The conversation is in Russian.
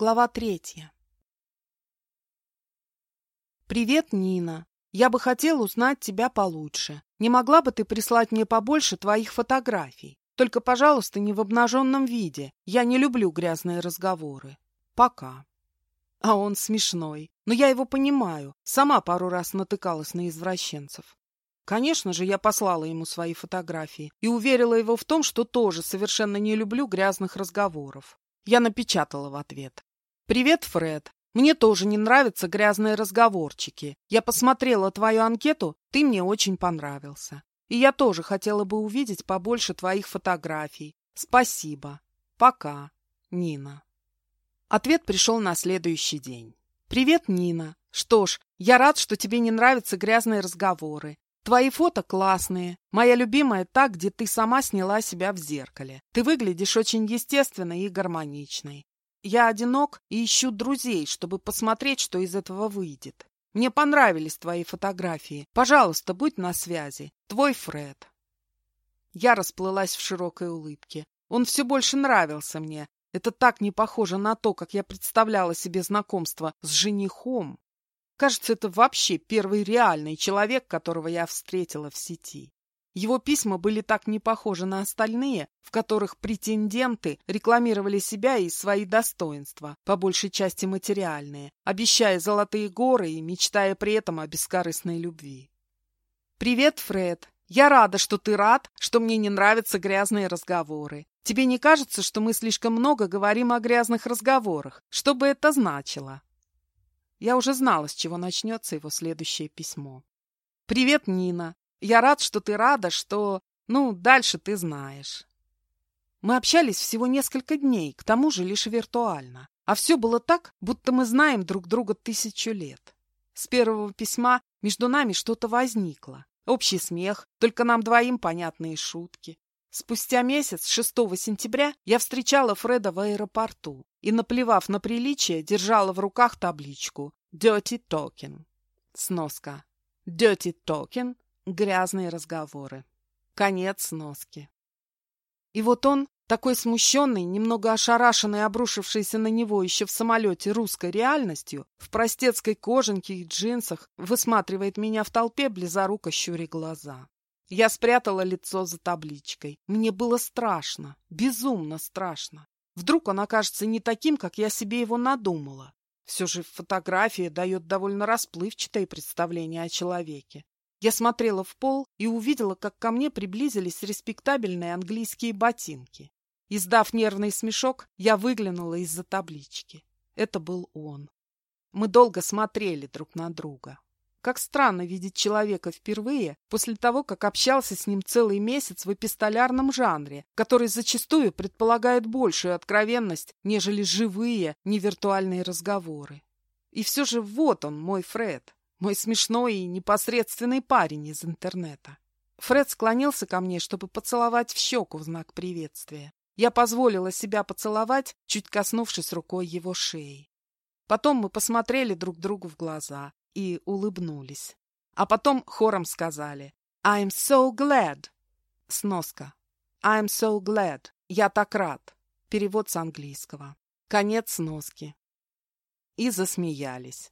Глава третья. «Привет, Нина. Я бы хотел узнать тебя получше. Не могла бы ты прислать мне побольше твоих фотографий? Только, пожалуйста, не в обнаженном виде. Я не люблю грязные разговоры. Пока». А он смешной. Но я его понимаю. Сама пару раз натыкалась на извращенцев. Конечно же, я послала ему свои фотографии и уверила его в том, что тоже совершенно не люблю грязных разговоров. Я напечатала в ответ. «Привет, Фред. Мне тоже не нравятся грязные разговорчики. Я посмотрела твою анкету, ты мне очень понравился. И я тоже хотела бы увидеть побольше твоих фотографий. Спасибо. Пока. Нина». Ответ пришел на следующий день. «Привет, Нина. Что ж, я рад, что тебе не нравятся грязные разговоры. Твои фото классные. Моя любимая та, где ты сама сняла себя в зеркале. Ты выглядишь очень естественной и гармоничной. Я одинок и ищу друзей, чтобы посмотреть, что из этого выйдет. Мне понравились твои фотографии. Пожалуйста, будь на связи. Твой Фред. Я расплылась в широкой улыбке. Он все больше нравился мне. Это так не похоже на то, как я представляла себе знакомство с женихом. Кажется, это вообще первый реальный человек, которого я встретила в сети. Его письма были так не похожи на остальные, в которых претенденты рекламировали себя и свои достоинства, по большей части материальные, обещая золотые горы и мечтая при этом о бескорыстной любви. «Привет, Фред. Я рада, что ты рад, что мне не нравятся грязные разговоры. Тебе не кажется, что мы слишком много говорим о грязных разговорах? Что бы это значило?» Я уже знала, с чего начнется его следующее письмо. «Привет, Нина. Я рад, что ты рада, что... Ну, дальше ты знаешь. Мы общались всего несколько дней, к тому же лишь виртуально. А все было так, будто мы знаем друг друга тысячу лет. С первого письма между нами что-то возникло. Общий смех, только нам двоим понятные шутки. Спустя месяц, 6 сентября, я встречала Фреда в аэропорту и, наплевав на приличие, держала в руках табличку «Dirty Talking». Сноска. «Dirty Talking» грязные разговоры. Конец носки. И вот он, такой смущенный, немного ошарашенный, обрушившийся на него еще в самолете русской реальностью, в простецкой кожанке и джинсах, высматривает меня в толпе, близоруко щуря глаза. Я спрятала лицо за табличкой. Мне было страшно, безумно страшно. Вдруг он окажется не таким, как я себе его надумала. Все же фотография дает довольно расплывчатое представление о человеке. Я смотрела в пол и увидела, как ко мне приблизились респектабельные английские ботинки. Издав нервный смешок, я выглянула из-за таблички. Это был он. Мы долго смотрели друг на друга. Как странно видеть человека впервые после того, как общался с ним целый месяц в эпистолярном жанре, который зачастую предполагает большую откровенность, нежели живые, невиртуальные разговоры. И все же вот он, мой Фред. Мой смешной и непосредственный парень из интернета. Фред склонился ко мне, чтобы поцеловать в щеку в знак приветствия. Я позволила себя поцеловать, чуть коснувшись рукой его шеи. Потом мы посмотрели друг другу в глаза и улыбнулись. А потом хором сказали «I'm so glad». Сноска. «I'm so glad». Я так рад. Перевод с английского. Конец сноски. И засмеялись.